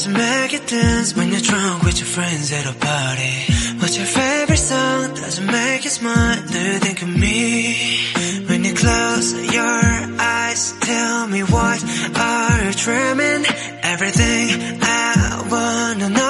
doesn't make you dance when you're drunk with your friends at a party? What's your favorite song? Doesn't make you smile. Do you think of me? When you close your eyes, tell me what are you dreaming? Everything I wanna know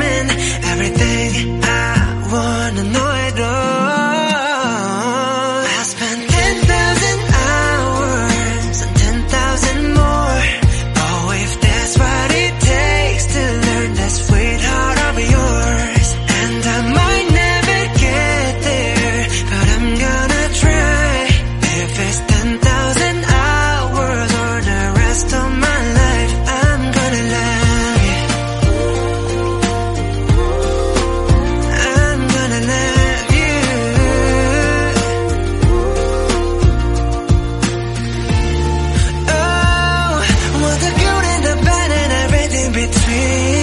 between.